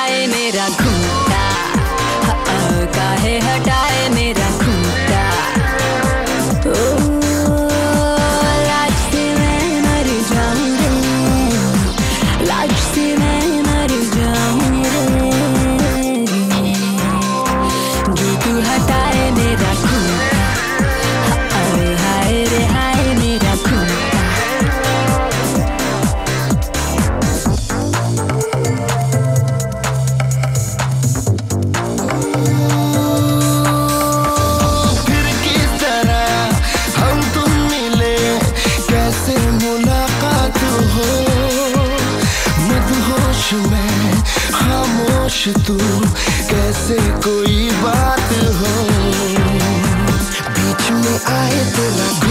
आए मेरा घूटा हाँ, हाँ, काहे हटाए खामोश तू कैसे कोई बात हो? बीच में आए तो लग